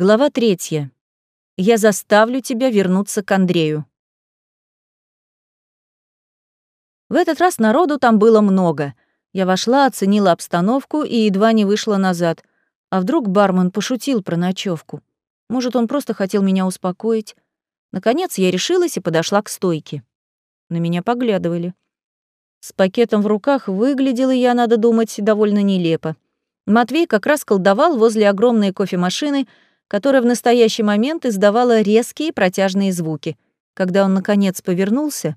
Глава третья. Я заставлю тебя вернуться к Андрею. В этот раз народу там было много. Я вошла, оценила обстановку и едва не вышла назад. А вдруг бармен пошутил про ночевку? Может, он просто хотел меня успокоить? Наконец я решилась и подошла к стойке. На меня поглядывали. С пакетом в руках выглядела я, надо думать, довольно нелепо. Матвей как раз колдовал возле огромной кофемашины, которая в настоящий момент издавала резкие протяжные звуки. Когда он, наконец, повернулся,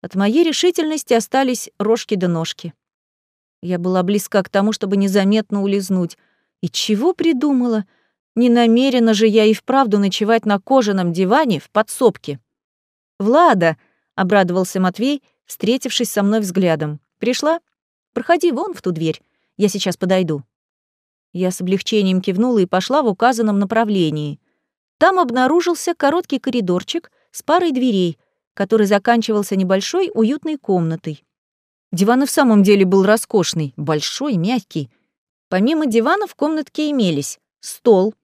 от моей решительности остались рожки да ножки. Я была близка к тому, чтобы незаметно улизнуть. И чего придумала? Не намерена же я и вправду ночевать на кожаном диване в подсобке. «Влада!» — обрадовался Матвей, встретившись со мной взглядом. «Пришла? Проходи вон в ту дверь. Я сейчас подойду». Я с облегчением кивнула и пошла в указанном направлении. Там обнаружился короткий коридорчик с парой дверей, который заканчивался небольшой уютной комнатой. Диван и в самом деле был роскошный, большой, мягкий. Помимо дивана в комнатке имелись стол,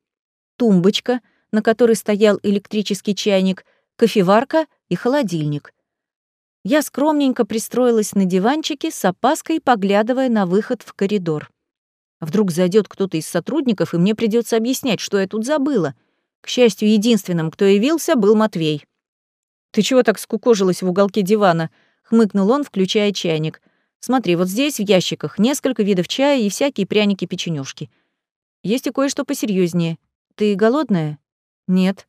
тумбочка, на которой стоял электрический чайник, кофеварка и холодильник. Я скромненько пристроилась на диванчике с опаской, поглядывая на выход в коридор. Вдруг зайдет кто-то из сотрудников, и мне придется объяснять, что я тут забыла. К счастью, единственным, кто явился, был Матвей. «Ты чего так скукожилась в уголке дивана?» — хмыкнул он, включая чайник. «Смотри, вот здесь в ящиках несколько видов чая и всякие пряники-печенюшки. Есть и кое-что посерьезнее. Ты голодная?» «Нет».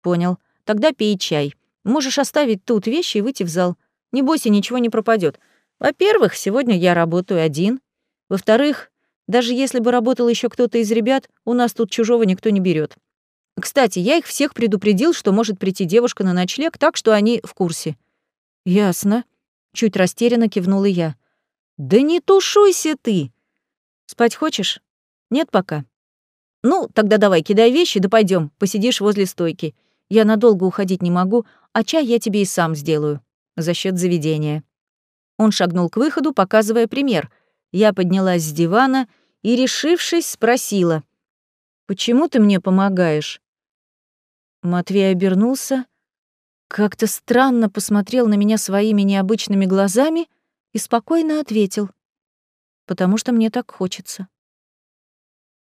«Понял. Тогда пей чай. Можешь оставить тут вещи и выйти в зал. Не бойся, ничего не пропадет. Во-первых, сегодня я работаю один. Во-вторых, даже если бы работал еще кто-то из ребят, у нас тут чужого никто не берет. Кстати, я их всех предупредил, что может прийти девушка на ночлег, так что они в курсе. Ясно. Чуть растерянно кивнула я. Да не тушуйся ты. Спать хочешь? Нет пока. Ну, тогда давай, кидай вещи, да пойдем, посидишь возле стойки. Я надолго уходить не могу, а чай я тебе и сам сделаю. За счет заведения. Он шагнул к выходу, показывая пример — я поднялась с дивана и, решившись, спросила. «Почему ты мне помогаешь?» Матвей обернулся, как-то странно посмотрел на меня своими необычными глазами и спокойно ответил. «Потому что мне так хочется».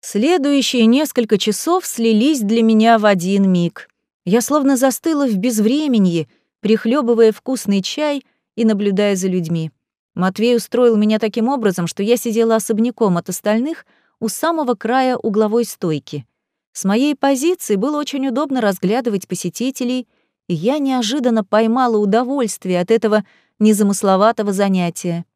Следующие несколько часов слились для меня в один миг. Я словно застыла в безвременье, прихлебывая вкусный чай и наблюдая за людьми. Матвей устроил меня таким образом, что я сидела особняком от остальных у самого края угловой стойки. С моей позиции было очень удобно разглядывать посетителей, и я неожиданно поймала удовольствие от этого незамысловатого занятия.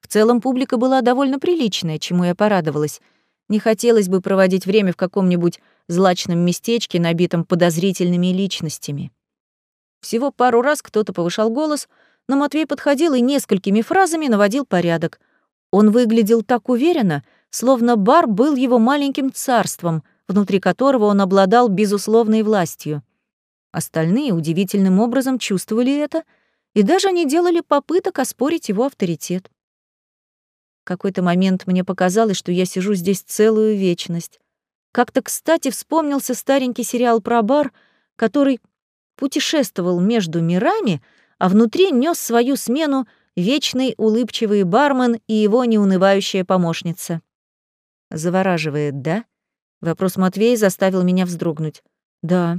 В целом публика была довольно приличная, чему я порадовалась. Не хотелось бы проводить время в каком-нибудь злачном местечке, набитом подозрительными личностями. Всего пару раз кто-то повышал голос — но Матвей подходил и несколькими фразами наводил порядок. Он выглядел так уверенно, словно бар был его маленьким царством, внутри которого он обладал безусловной властью. Остальные удивительным образом чувствовали это и даже не делали попыток оспорить его авторитет. В какой-то момент мне показалось, что я сижу здесь целую вечность. Как-то, кстати, вспомнился старенький сериал про бар, который путешествовал между мирами — а внутри нес свою смену вечный улыбчивый бармен и его неунывающая помощница. «Завораживает, да?» Вопрос Матвея заставил меня вздрогнуть. «Да.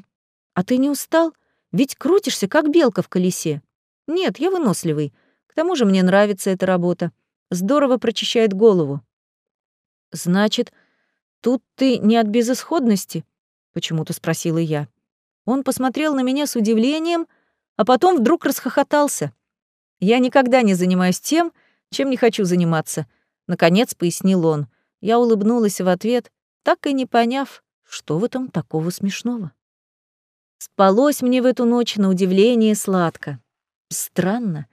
А ты не устал? Ведь крутишься, как белка в колесе». «Нет, я выносливый. К тому же мне нравится эта работа. Здорово прочищает голову». «Значит, тут ты не от безысходности?» — почему-то спросила я. Он посмотрел на меня с удивлением, а потом вдруг расхохотался. «Я никогда не занимаюсь тем, чем не хочу заниматься», — наконец пояснил он. Я улыбнулась в ответ, так и не поняв, что в этом такого смешного. Спалось мне в эту ночь на удивление сладко. Странно.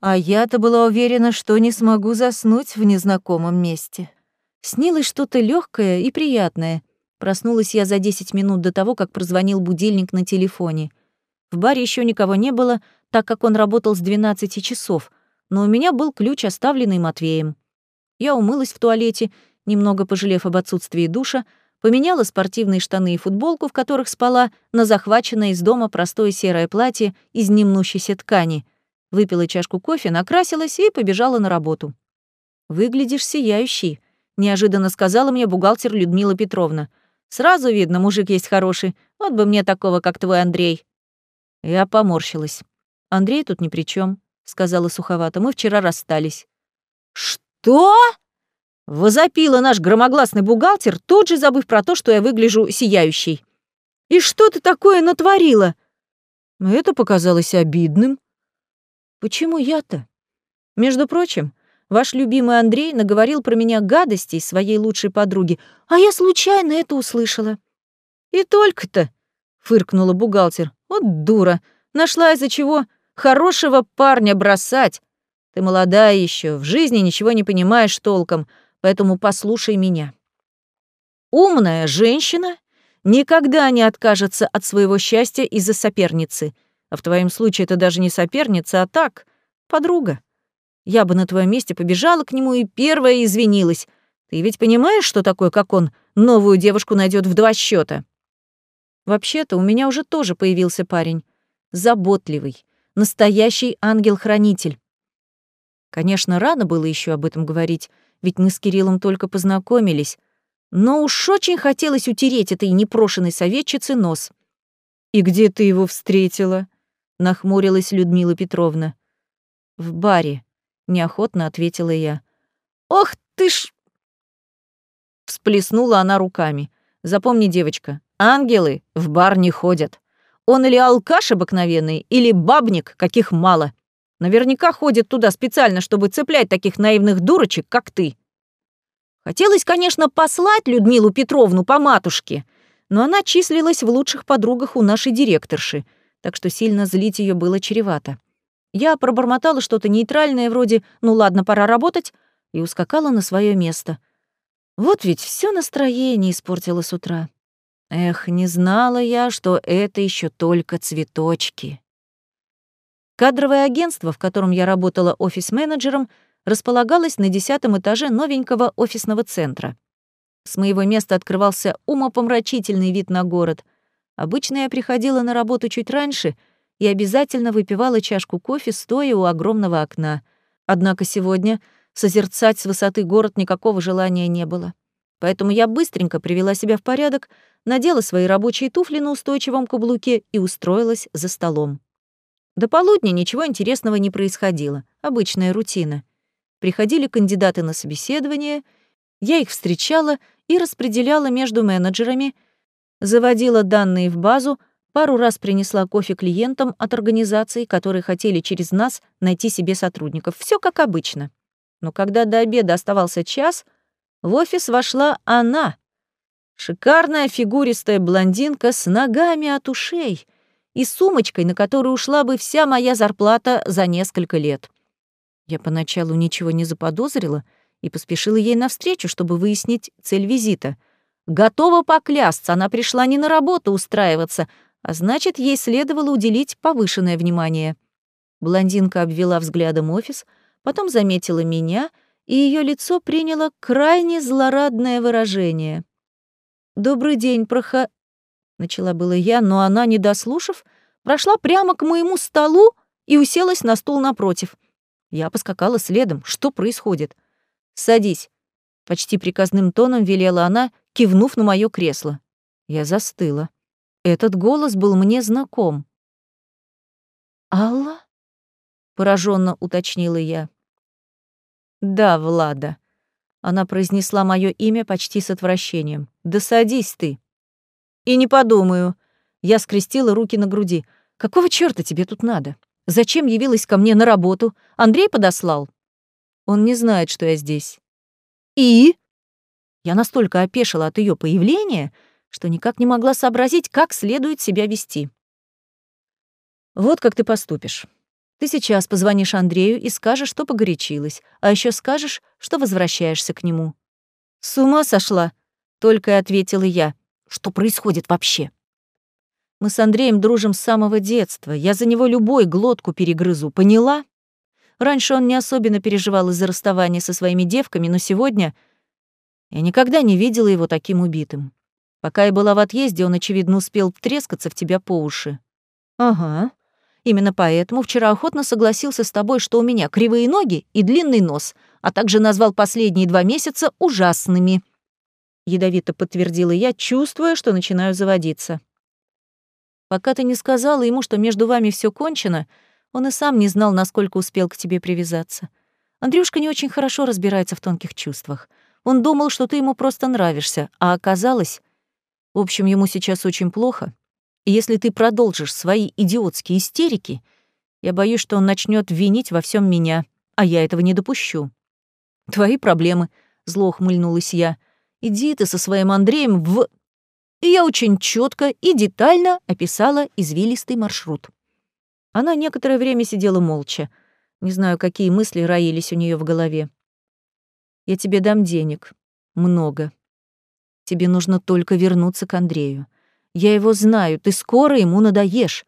А я-то была уверена, что не смогу заснуть в незнакомом месте. Снилось что-то легкое и приятное. Проснулась я за 10 минут до того, как прозвонил будильник на телефоне. В баре еще никого не было, так как он работал с 12 часов, но у меня был ключ, оставленный Матвеем. Я умылась в туалете, немного пожалев об отсутствии душа, поменяла спортивные штаны и футболку, в которых спала, на захваченное из дома простое серое платье из немнущейся ткани, выпила чашку кофе, накрасилась и побежала на работу. «Выглядишь сияющий», — неожиданно сказала мне бухгалтер Людмила Петровна. «Сразу видно, мужик есть хороший. Вот бы мне такого, как твой Андрей». Я поморщилась. «Андрей тут ни при чем, сказала суховато. «Мы вчера расстались». «Что?» Возопила наш громогласный бухгалтер, тут же забыв про то, что я выгляжу сияющей. «И что ты такое натворила?» Это показалось обидным. «Почему я-то?» «Между прочим, ваш любимый Андрей наговорил про меня гадостей своей лучшей подруге, а я случайно это услышала». «И только-то», — фыркнула бухгалтер, — «вот дура, нашла из-за чего хорошего парня бросать. Ты молодая еще, в жизни ничего не понимаешь толком, поэтому послушай меня. Умная женщина никогда не откажется от своего счастья из-за соперницы. А в твоем случае это даже не соперница, а так, подруга. Я бы на твоем месте побежала к нему и первая извинилась. Ты ведь понимаешь, что такое, как он новую девушку найдет в два счета? Вообще-то у меня уже тоже появился парень. Заботливый, настоящий ангел-хранитель. Конечно, рано было еще об этом говорить, ведь мы с Кириллом только познакомились, но уж очень хотелось утереть этой непрошенной советчице нос. «И где ты его встретила?» — нахмурилась Людмила Петровна. «В баре», — неохотно ответила я. «Ох ты ж!» Всплеснула она руками. «Запомни, девочка, ангелы в бар не ходят. Он или алкаш обыкновенный, или бабник, каких мало. Наверняка ходит туда специально, чтобы цеплять таких наивных дурочек, как ты. Хотелось, конечно, послать Людмилу Петровну по матушке, но она числилась в лучших подругах у нашей директорши, так что сильно злить ее было чревато. Я пробормотала что-то нейтральное вроде «ну ладно, пора работать» и ускакала на свое место. Вот ведь все настроение испортила с утра. Эх, не знала я, что это еще только цветочки. Кадровое агентство, в котором я работала офис-менеджером, располагалось на десятом этаже новенького офисного центра. С моего места открывался умопомрачительный вид на город. Обычно я приходила на работу чуть раньше и обязательно выпивала чашку кофе, стоя у огромного окна. Однако сегодня созерцать с высоты город никакого желания не было. Поэтому я быстренько привела себя в порядок, надела свои рабочие туфли на устойчивом каблуке и устроилась за столом. До полудня ничего интересного не происходило. Обычная рутина. Приходили кандидаты на собеседование, я их встречала и распределяла между менеджерами, заводила данные в базу, пару раз принесла кофе клиентам от организаций, которые хотели через нас найти себе сотрудников. Все как обычно. Но когда до обеда оставался час, в офис вошла она. Шикарная фигуристая блондинка с ногами от ушей — и сумочкой, на которую ушла бы вся моя зарплата за несколько лет. Я поначалу ничего не заподозрила и поспешила ей навстречу, чтобы выяснить цель визита. Готова поклясться, она пришла не на работу устраиваться, а значит, ей следовало уделить повышенное внимание. Блондинка обвела взглядом офис, потом заметила меня, и ее лицо приняло крайне злорадное выражение. «Добрый день, прохо...» Начала было я, но она, не дослушав, прошла прямо к моему столу и уселась на стул напротив. Я поскакала следом. Что происходит? «Садись», — почти приказным тоном велела она, кивнув на мое кресло. Я застыла. Этот голос был мне знаком. «Алла?» — пораженно уточнила я. «Да, Влада». Она произнесла мое имя почти с отвращением. «Да садись ты». «И не подумаю». Я скрестила руки на груди. «Какого чёрта тебе тут надо? Зачем явилась ко мне на работу? Андрей подослал?» «Он не знает, что я здесь». «И?» Я настолько опешила от её появления, что никак не могла сообразить, как следует себя вести. «Вот как ты поступишь. Ты сейчас позвонишь Андрею и скажешь, что погорячилась, а ещё скажешь, что возвращаешься к нему». «С ума сошла?» — только и ответила я. Что происходит вообще? Мы с Андреем дружим с самого детства. Я за него любой глотку перегрызу, поняла? Раньше он не особенно переживал из-за расставания со своими девками, но сегодня я никогда не видела его таким убитым. Пока я была в отъезде, он, очевидно, успел трескаться в тебя по уши. Ага. Именно поэтому вчера охотно согласился с тобой, что у меня кривые ноги и длинный нос, а также назвал последние два месяца ужасными. Ядовито подтвердила я, чувствуя, что начинаю заводиться. Пока ты не сказала ему, что между вами все кончено, он и сам не знал, насколько успел к тебе привязаться. Андрюшка не очень хорошо разбирается в тонких чувствах. Он думал, что ты ему просто нравишься, а оказалось... В общем, ему сейчас очень плохо, и если ты продолжишь свои идиотские истерики, я боюсь, что он начнет винить во всем меня, а я этого не допущу. Твои проблемы, зло ухмыльнулась я. Иди ты со своим Андреем в... И я очень четко и детально описала извилистый маршрут. Она некоторое время сидела молча. Не знаю, какие мысли роились у нее в голове. Я тебе дам денег. Много. Тебе нужно только вернуться к Андрею. Я его знаю, ты скоро ему надоешь.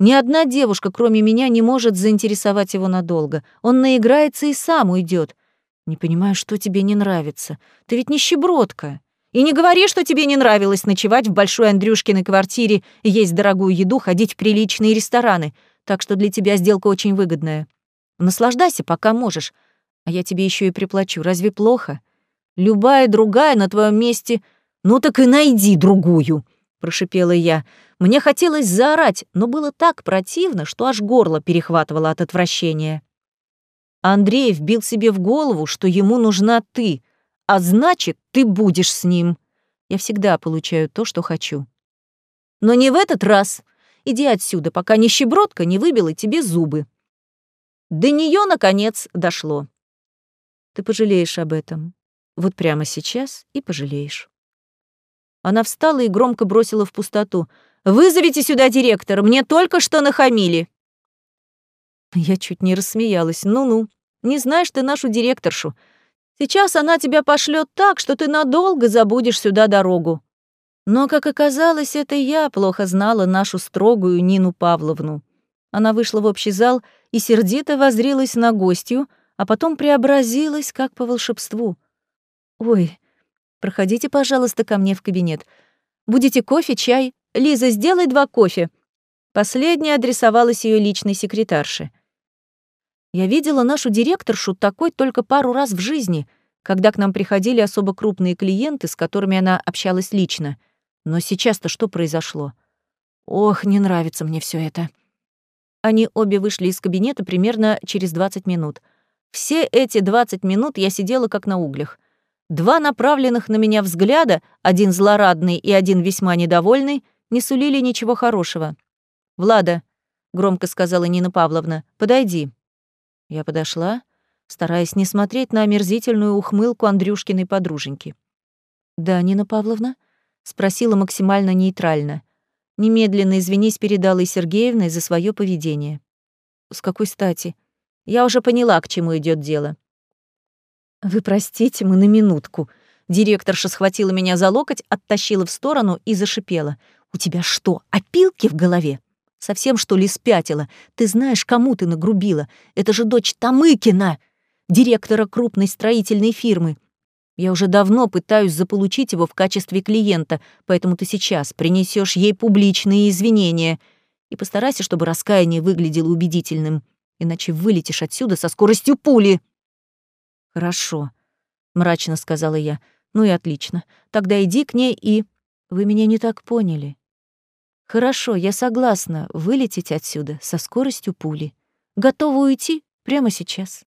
Ни одна девушка, кроме меня, не может заинтересовать его надолго. Он наиграется и сам уйдет. Не понимаю, что тебе не нравится. Ты ведь нищебродка. И не говори, что тебе не нравилось ночевать в большой Андрюшкиной квартире, есть дорогую еду, ходить в приличные рестораны. Так что для тебя сделка очень выгодная. Наслаждайся, пока можешь. А я тебе еще и приплачу. Разве плохо? Любая другая на твоем месте... Ну так и найди другую прошипела я. Мне хотелось заорать, но было так противно, что аж горло перехватывало от отвращения. Андрей вбил себе в голову, что ему нужна ты, а значит, ты будешь с ним. Я всегда получаю то, что хочу. Но не в этот раз. Иди отсюда, пока нищебродка не выбила тебе зубы. До нее наконец, дошло. Ты пожалеешь об этом. Вот прямо сейчас и пожалеешь. Она встала и громко бросила в пустоту. «Вызовите сюда директора, мне только что нахамили!» Я чуть не рассмеялась. «Ну-ну, не знаешь ты нашу директоршу. Сейчас она тебя пошлет так, что ты надолго забудешь сюда дорогу». Но, как оказалось, это я плохо знала нашу строгую Нину Павловну. Она вышла в общий зал и сердито возрилась на гостью, а потом преобразилась, как по волшебству. «Ой, Проходите, пожалуйста, ко мне в кабинет. Будете кофе, чай? Лиза, сделай два кофе». Последняя адресовалась ее личной секретарше. Я видела нашу директоршу такой только пару раз в жизни, когда к нам приходили особо крупные клиенты, с которыми она общалась лично. Но сейчас-то что произошло? Ох, не нравится мне все это. Они обе вышли из кабинета примерно через 20 минут. Все эти 20 минут я сидела как на углях. Два направленных на меня взгляда, один злорадный и один весьма недовольный, не сулили ничего хорошего. «Влада», — громко сказала Нина Павловна, — «подойди». Я подошла, стараясь не смотреть на омерзительную ухмылку Андрюшкиной подруженьки. «Да, Нина Павловна?» — спросила максимально нейтрально. Немедленно извинись перед Аллой Сергеевной за свое поведение. «С какой стати? Я уже поняла, к чему идет дело. «Вы простите, мы на минутку». Директорша схватила меня за локоть, оттащила в сторону и зашипела. «У тебя что, опилки в голове? Совсем, что ли, спятила? Ты знаешь, кому ты нагрубила? Это же дочь Тамыкина, директора крупной строительной фирмы. Я уже давно пытаюсь заполучить его в качестве клиента, поэтому ты сейчас принесешь ей публичные извинения. И постарайся, чтобы раскаяние выглядело убедительным, иначе вылетишь отсюда со скоростью пули». «Хорошо», — мрачно сказала я. «Ну и отлично. Тогда иди к ней и...» «Вы меня не так поняли». «Хорошо, я согласна вылететь отсюда со скоростью пули. Готова уйти прямо сейчас».